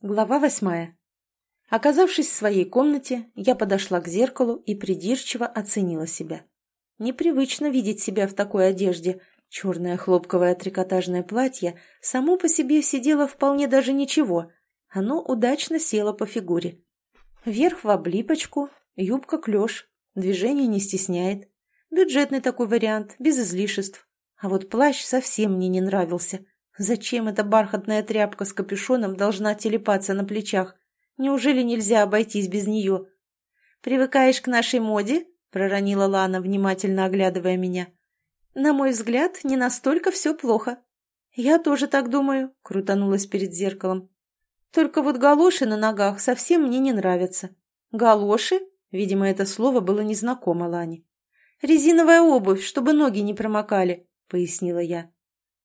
Глава восьмая. Оказавшись в своей комнате, я подошла к зеркалу и придирчиво оценила себя. Непривычно видеть себя в такой одежде. Черное хлопковое трикотажное платье само по себе сидело вполне даже ничего. Оно удачно село по фигуре. Верх в облипочку, юбка клеш, движение не стесняет. Бюджетный такой вариант, без излишеств. А вот плащ совсем мне не нравился – Зачем эта бархатная тряпка с капюшоном должна телепаться на плечах? Неужели нельзя обойтись без нее? «Привыкаешь к нашей моде?» — проронила Лана, внимательно оглядывая меня. «На мой взгляд, не настолько все плохо». «Я тоже так думаю», — крутанулась перед зеркалом. «Только вот галоши на ногах совсем мне не нравятся». «Галоши?» — видимо, это слово было незнакомо Лане. «Резиновая обувь, чтобы ноги не промокали», — пояснила я.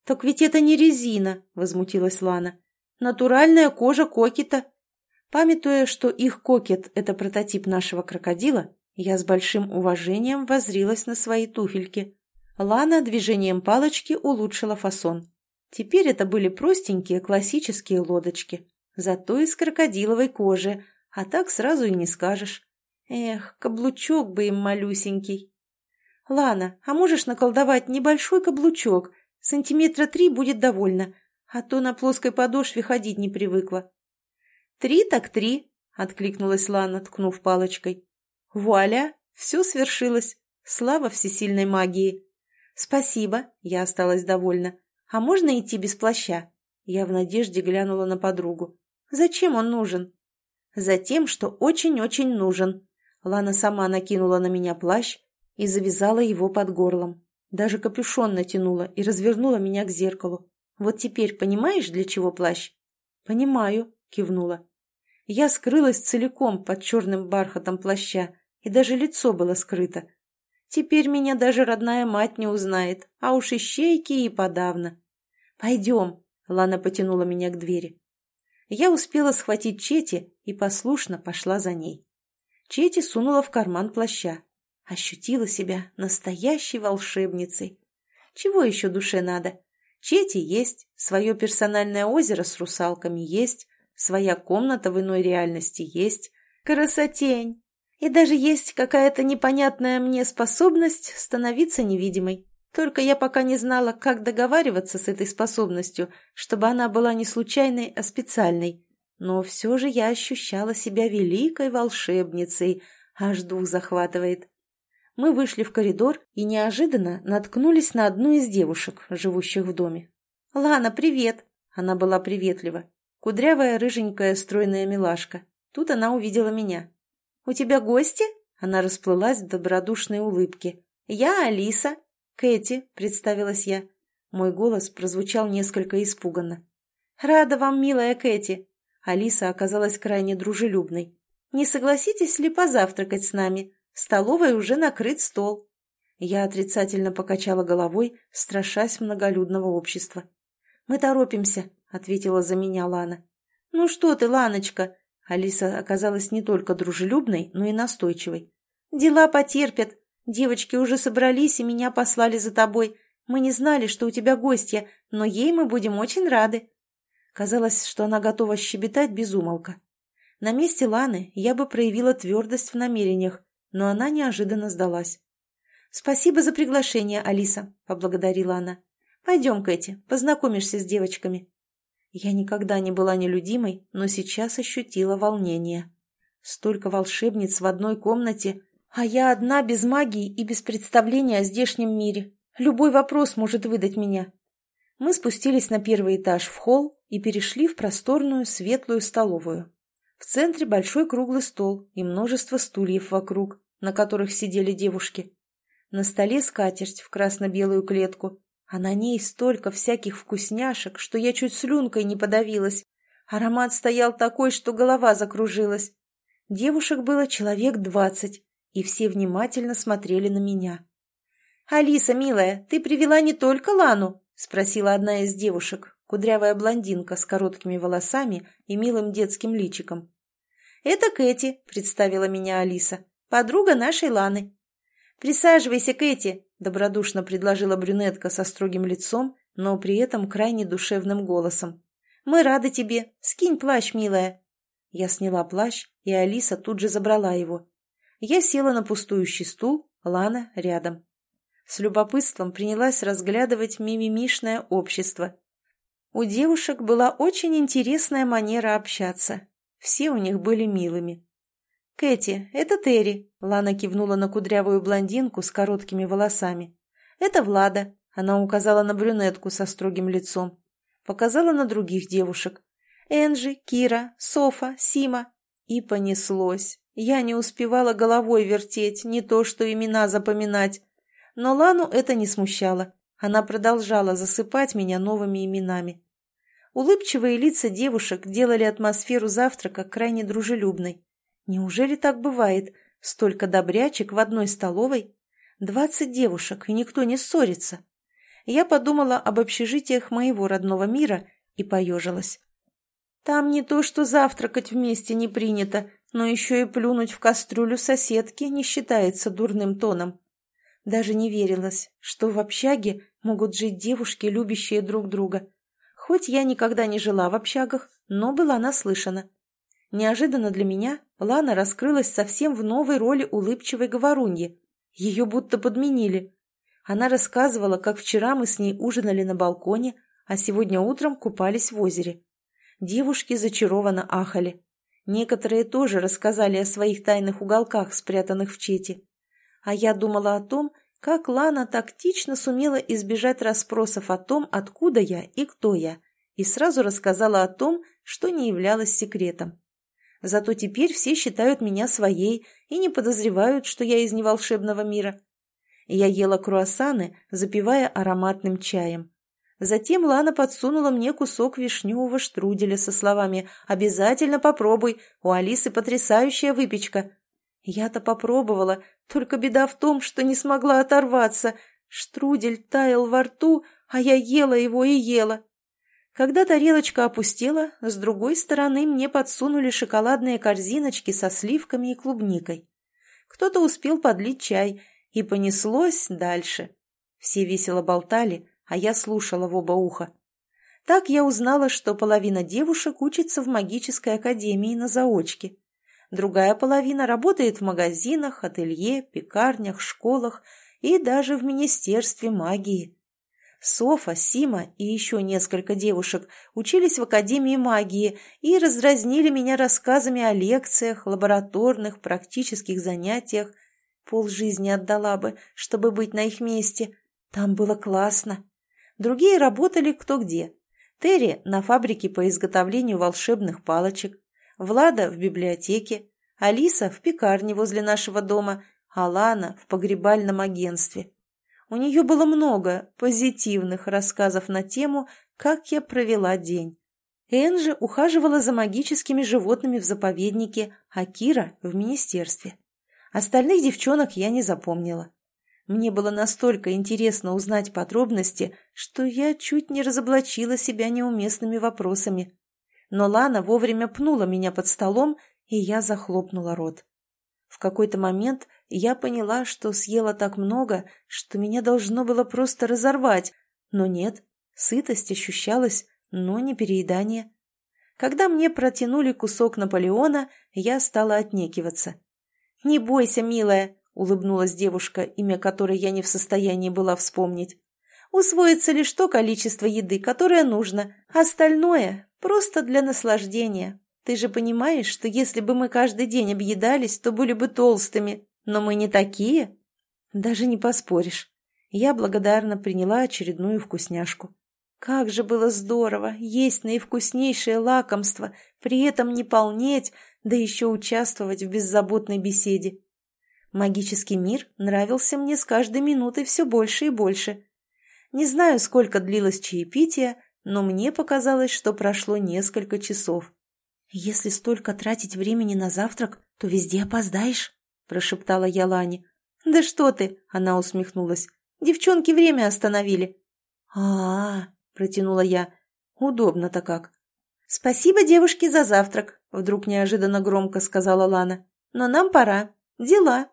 «Так ведь это не резина», — возмутилась Лана. «Натуральная кожа кокета». Памятуя, что их кокет — это прототип нашего крокодила, я с большим уважением возрилась на свои туфельки. Лана движением палочки улучшила фасон. Теперь это были простенькие классические лодочки, зато из крокодиловой кожи, а так сразу и не скажешь. Эх, каблучок бы им малюсенький. «Лана, а можешь наколдовать небольшой каблучок?» Сантиметра три будет довольно, а то на плоской подошве ходить не привыкла. «Три так три», — откликнулась Лана, ткнув палочкой. «Вуаля! Все свершилось! Слава всесильной магии!» «Спасибо!» — я осталась довольна. «А можно идти без плаща?» Я в надежде глянула на подругу. «Зачем он нужен?» «Затем, что очень-очень нужен». Лана сама накинула на меня плащ и завязала его под горлом. Даже капюшон натянула и развернула меня к зеркалу. Вот теперь понимаешь, для чего плащ? Понимаю, кивнула. Я скрылась целиком под черным бархатом плаща, и даже лицо было скрыто. Теперь меня даже родная мать не узнает, а уж ищейки и подавно. «Пойдем», — Лана потянула меня к двери. Я успела схватить Чети и послушно пошла за ней. Чети сунула в карман плаща. Ощутила себя настоящей волшебницей. Чего еще душе надо? Чети есть, свое персональное озеро с русалками есть, своя комната в иной реальности есть. Красотень! И даже есть какая-то непонятная мне способность становиться невидимой. Только я пока не знала, как договариваться с этой способностью, чтобы она была не случайной, а специальной. Но все же я ощущала себя великой волшебницей, аж дух захватывает мы вышли в коридор и неожиданно наткнулись на одну из девушек, живущих в доме. «Лана, привет!» Она была приветлива. Кудрявая, рыженькая, стройная милашка. Тут она увидела меня. «У тебя гости?» Она расплылась в добродушной улыбке. «Я Алиса». «Кэти», — представилась я. Мой голос прозвучал несколько испуганно. «Рада вам, милая Кэти». Алиса оказалась крайне дружелюбной. «Не согласитесь ли позавтракать с нами? В столовой уже накрыт стол. Я отрицательно покачала головой, страшась многолюдного общества. «Мы торопимся», — ответила за меня Лана. «Ну что ты, Ланочка?» Алиса оказалась не только дружелюбной, но и настойчивой. «Дела потерпят. Девочки уже собрались и меня послали за тобой. Мы не знали, что у тебя гостья, но ей мы будем очень рады». Казалось, что она готова щебетать без умолка. На месте Ланы я бы проявила твердость в намерениях, но она неожиданно сдалась. «Спасибо за приглашение, Алиса», — поблагодарила она. «Пойдем, Кэти, познакомишься с девочками». Я никогда не была нелюдимой, но сейчас ощутила волнение. Столько волшебниц в одной комнате, а я одна без магии и без представления о здешнем мире. Любой вопрос может выдать меня. Мы спустились на первый этаж в холл и перешли в просторную светлую столовую. В центре большой круглый стол и множество стульев вокруг на которых сидели девушки. На столе скатерть в красно-белую клетку, а на ней столько всяких вкусняшек, что я чуть слюнкой не подавилась. Аромат стоял такой, что голова закружилась. Девушек было человек двадцать, и все внимательно смотрели на меня. «Алиса, милая, ты привела не только Лану?» — спросила одна из девушек, кудрявая блондинка с короткими волосами и милым детским личиком. «Это Кэти», — представила меня Алиса подруга нашей Ланы. «Присаживайся, Кэти», — добродушно предложила брюнетка со строгим лицом, но при этом крайне душевным голосом. Мы рады тебе. Скинь плащ, милая». Я сняла плащ, и Алиса тут же забрала его. Я села на пустующий стул, Лана рядом. С любопытством принялась разглядывать мимимишное общество. У девушек была очень интересная манера общаться. Все у них были милыми. «Кэти, это Терри», — Лана кивнула на кудрявую блондинку с короткими волосами. «Это Влада», — она указала на брюнетку со строгим лицом. Показала на других девушек. «Энджи, Кира, Софа, Сима». И понеслось. Я не успевала головой вертеть, не то что имена запоминать. Но Лану это не смущало. Она продолжала засыпать меня новыми именами. Улыбчивые лица девушек делали атмосферу завтрака крайне дружелюбной. Неужели так бывает? Столько добрячек в одной столовой? Двадцать девушек, и никто не ссорится. Я подумала об общежитиях моего родного мира и поежилась. Там не то, что завтракать вместе не принято, но еще и плюнуть в кастрюлю соседки не считается дурным тоном. Даже не верилось, что в общаге могут жить девушки, любящие друг друга. Хоть я никогда не жила в общагах, но была наслышана. Неожиданно для меня Лана раскрылась совсем в новой роли улыбчивой говоруньи. Ее будто подменили. Она рассказывала, как вчера мы с ней ужинали на балконе, а сегодня утром купались в озере. Девушки зачарованно ахали. Некоторые тоже рассказали о своих тайных уголках, спрятанных в чете. А я думала о том, как Лана тактично сумела избежать расспросов о том, откуда я и кто я, и сразу рассказала о том, что не являлось секретом. Зато теперь все считают меня своей и не подозревают, что я из неволшебного мира. Я ела круассаны, запивая ароматным чаем. Затем Лана подсунула мне кусок вишневого штруделя со словами «Обязательно попробуй, у Алисы потрясающая выпечка». Я-то попробовала, только беда в том, что не смогла оторваться. Штрудель таял во рту, а я ела его и ела. Когда тарелочка опустела, с другой стороны мне подсунули шоколадные корзиночки со сливками и клубникой. Кто-то успел подлить чай, и понеслось дальше. Все весело болтали, а я слушала в оба уха. Так я узнала, что половина девушек учится в магической академии на заочке. Другая половина работает в магазинах, ателье, пекарнях, школах и даже в Министерстве магии. Софа, Сима и еще несколько девушек учились в Академии магии и раздразнили меня рассказами о лекциях, лабораторных, практических занятиях. Пол жизни отдала бы, чтобы быть на их месте. Там было классно. Другие работали кто где. Терри на фабрике по изготовлению волшебных палочек, Влада в библиотеке, Алиса в пекарне возле нашего дома, а Лана в погребальном агентстве. У нее было много позитивных рассказов на тему, как я провела день. Энджи ухаживала за магическими животными в заповеднике, а Кира – в министерстве. Остальных девчонок я не запомнила. Мне было настолько интересно узнать подробности, что я чуть не разоблачила себя неуместными вопросами но Лана вовремя пнула меня под столом, и я захлопнула рот. В какой-то момент я поняла, что съела так много, что меня должно было просто разорвать, но нет, сытость ощущалась, но не переедание. Когда мне протянули кусок Наполеона, я стала отнекиваться. «Не бойся, милая», — улыбнулась девушка, имя которой я не в состоянии была вспомнить. «Усвоится лишь то количество еды, которое нужно, остальное Просто для наслаждения. Ты же понимаешь, что если бы мы каждый день объедались, то были бы толстыми. Но мы не такие. Даже не поспоришь. Я благодарно приняла очередную вкусняшку. Как же было здорово есть наивкуснейшее лакомство, при этом не полнеть, да еще участвовать в беззаботной беседе. Магический мир нравился мне с каждой минутой все больше и больше. Не знаю, сколько длилось чаепитие, но мне показалось, что прошло несколько часов. «Если столько тратить времени на завтрак, то везде опоздаешь», – прошептала я Лане. «Да что ты!» – она усмехнулась. «Девчонки время остановили». «А-а-а!» – протянула я. «Удобно-то как». «Спасибо, девушки, за завтрак», – вдруг неожиданно громко сказала Лана. «Но нам пора. Дела».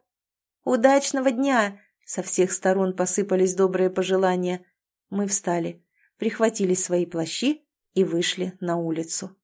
«Удачного дня!» – со всех сторон посыпались добрые пожелания. Мы встали прихватили свои плащи и вышли на улицу.